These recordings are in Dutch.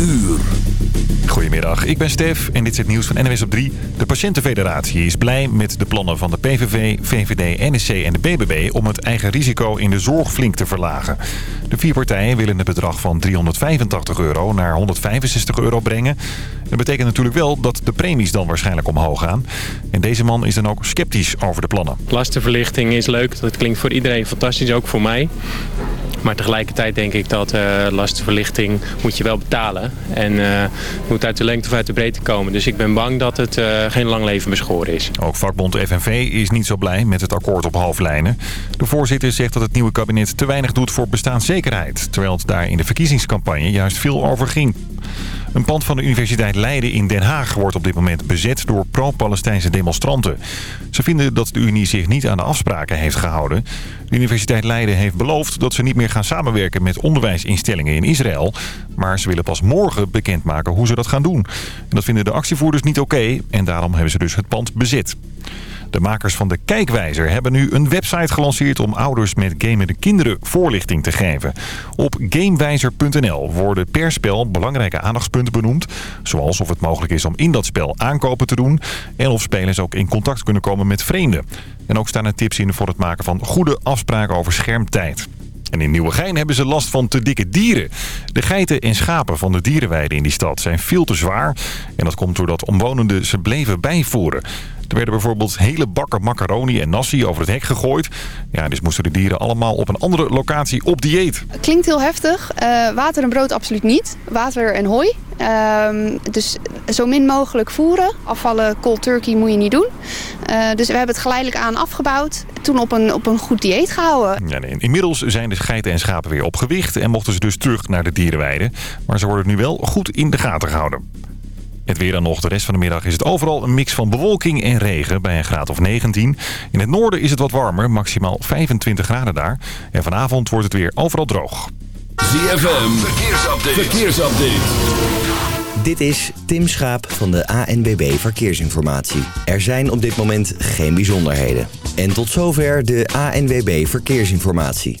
uur. Goedemiddag, ik ben Stef en dit is het nieuws van NWS op 3. De Patiëntenfederatie is blij met de plannen van de PVV, VVD, NSC en de BBB... om het eigen risico in de zorg flink te verlagen. De vier partijen willen het bedrag van 385 euro naar 165 euro brengen. Dat betekent natuurlijk wel dat de premies dan waarschijnlijk omhoog gaan. En deze man is dan ook sceptisch over de plannen. Lastenverlichting is leuk, dat klinkt voor iedereen fantastisch, ook voor mij. Maar tegelijkertijd denk ik dat uh, lastenverlichting moet je wel betalen. En uh, moet uit de lengte of uit de breedte komen. Dus ik ben bang dat het uh, geen lang leven beschoren is. Ook vakbond FNV is niet zo blij met het akkoord op halflijnen. De voorzitter zegt dat het nieuwe kabinet te weinig doet voor bestaanszekerheid. Terwijl het daar in de verkiezingscampagne juist veel over ging. Een pand van de Universiteit Leiden in Den Haag wordt op dit moment bezet door pro-Palestijnse demonstranten. Ze vinden dat de Unie zich niet aan de afspraken heeft gehouden. De Universiteit Leiden heeft beloofd dat ze niet meer gaan samenwerken met onderwijsinstellingen in Israël. Maar ze willen pas morgen bekendmaken hoe ze dat gaan doen. En dat vinden de actievoerders niet oké en daarom hebben ze dus het pand bezet. De makers van de Kijkwijzer hebben nu een website gelanceerd om ouders met gamende kinderen voorlichting te geven. Op gamewijzer.nl worden per spel belangrijke aandachtspunten benoemd. Zoals of het mogelijk is om in dat spel aankopen te doen. En of spelers ook in contact kunnen komen met vreemden. En ook staan er tips in voor het maken van goede afspraken over schermtijd. En in Nieuwegein hebben ze last van te dikke dieren. De geiten en schapen van de dierenweide in die stad zijn veel te zwaar. En dat komt doordat omwonenden ze bleven bijvoeren. Er werden bijvoorbeeld hele bakken macaroni en nasi over het hek gegooid. Ja, dus moesten de dieren allemaal op een andere locatie op dieet. Klinkt heel heftig. Uh, water en brood absoluut niet. Water en hooi. Uh, dus zo min mogelijk voeren. Afvallen cold turkey moet je niet doen. Uh, dus we hebben het geleidelijk aan afgebouwd. Toen op een, op een goed dieet gehouden. Ja, nee, inmiddels zijn de geiten en schapen weer opgewicht. En mochten ze dus terug naar de dierenweide. Maar ze worden nu wel goed in de gaten gehouden. Het weer dan nog. De rest van de middag is het overal een mix van bewolking en regen bij een graad of 19. In het noorden is het wat warmer, maximaal 25 graden daar. En vanavond wordt het weer overal droog. ZFM, verkeersupdate. verkeersupdate. Dit is Tim Schaap van de ANBB Verkeersinformatie. Er zijn op dit moment geen bijzonderheden. En tot zover de ANWB Verkeersinformatie.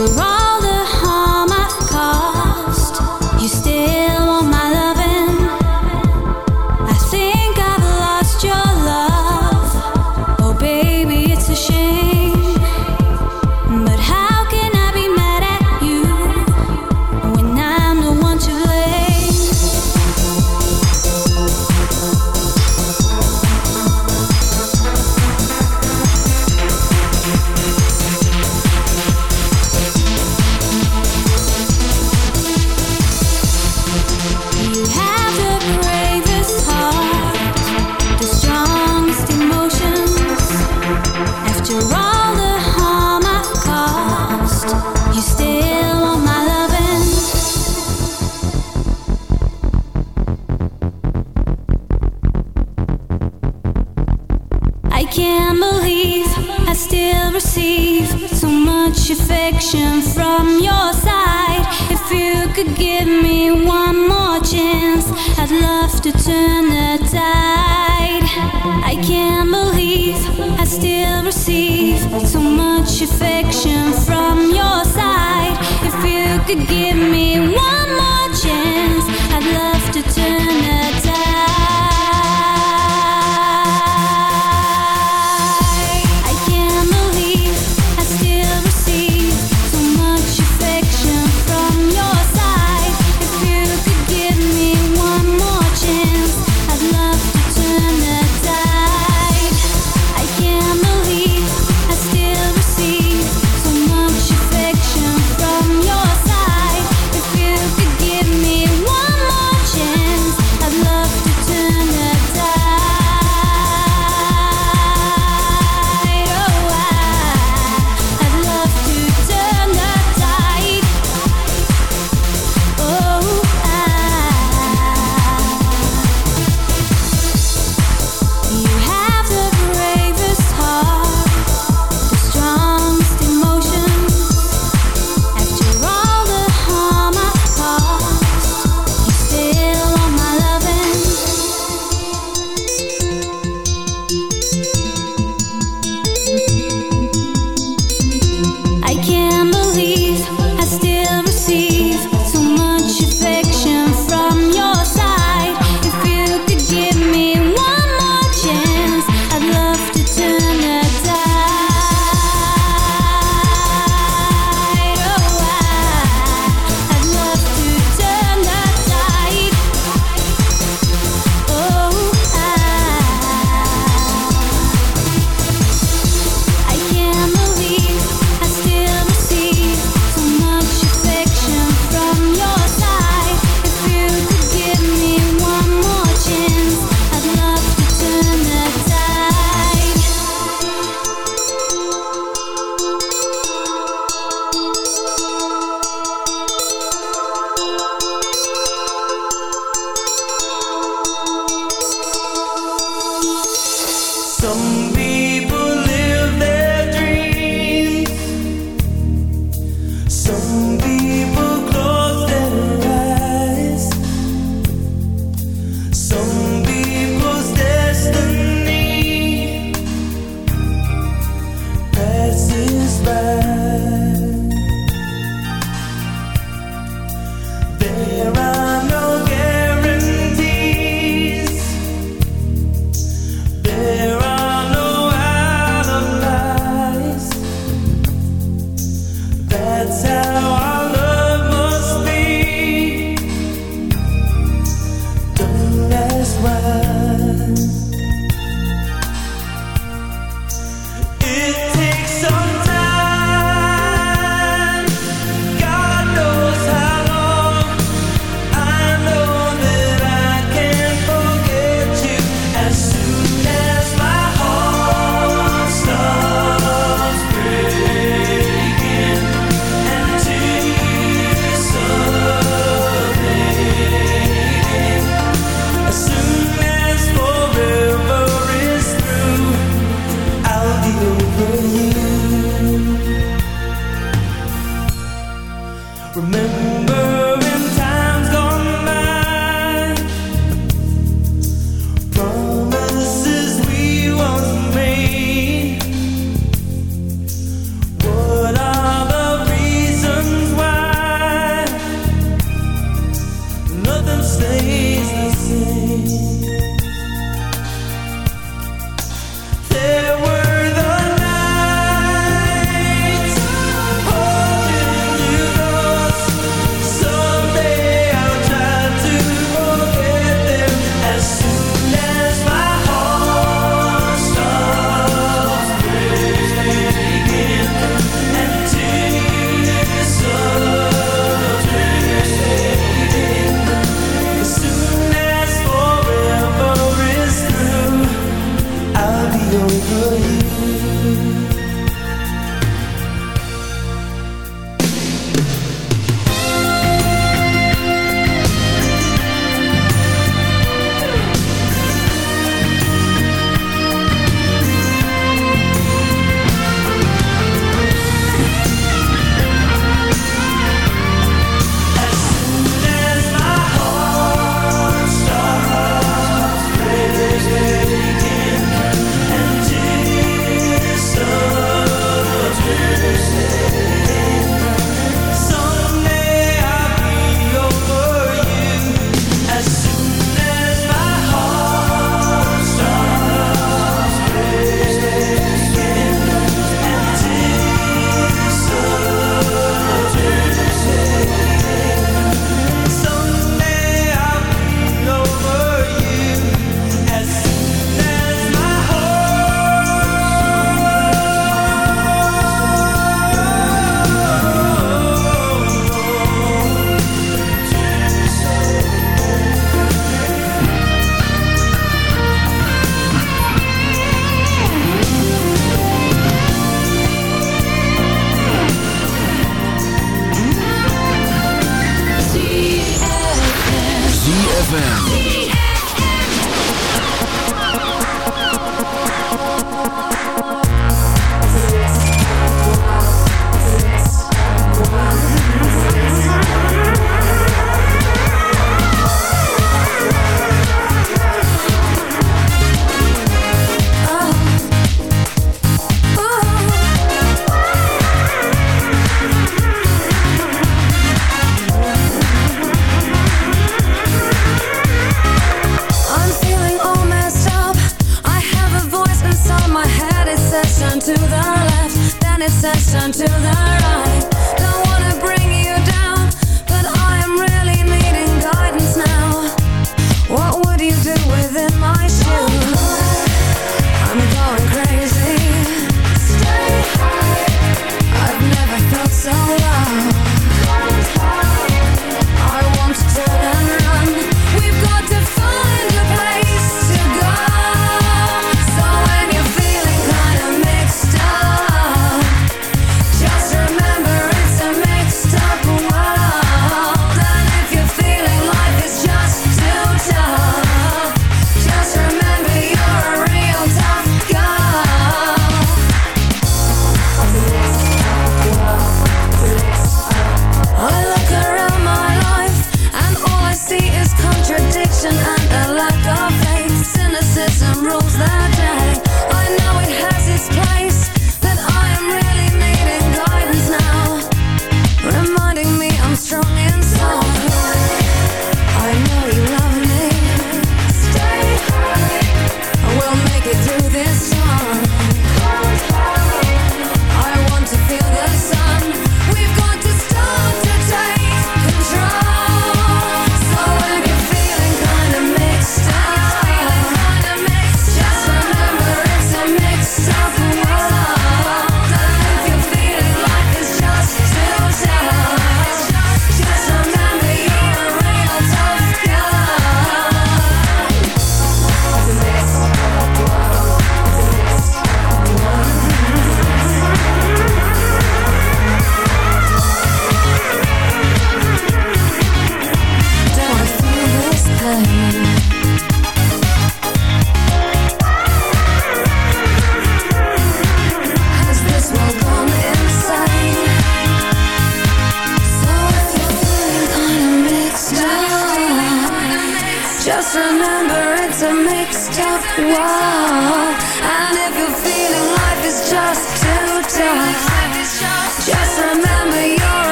you're wrong.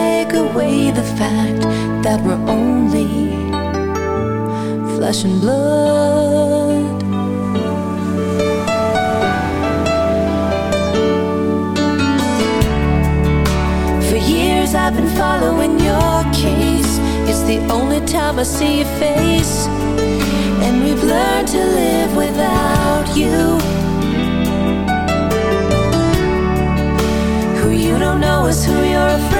take away the fact that we're only flesh and blood. For years I've been following your case. It's the only time I see your face. And we've learned to live without you. Who you don't know is who you're afraid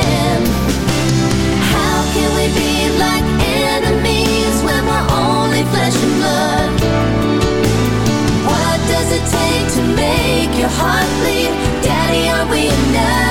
take to make your heart bleed? Daddy, are we enough?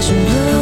treasure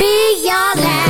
be your last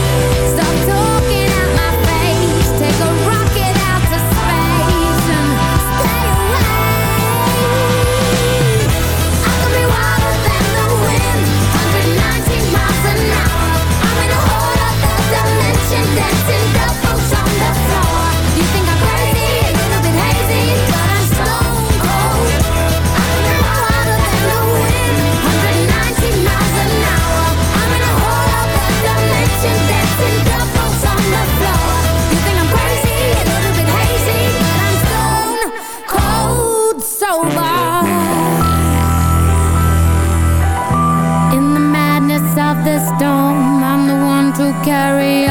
carry on.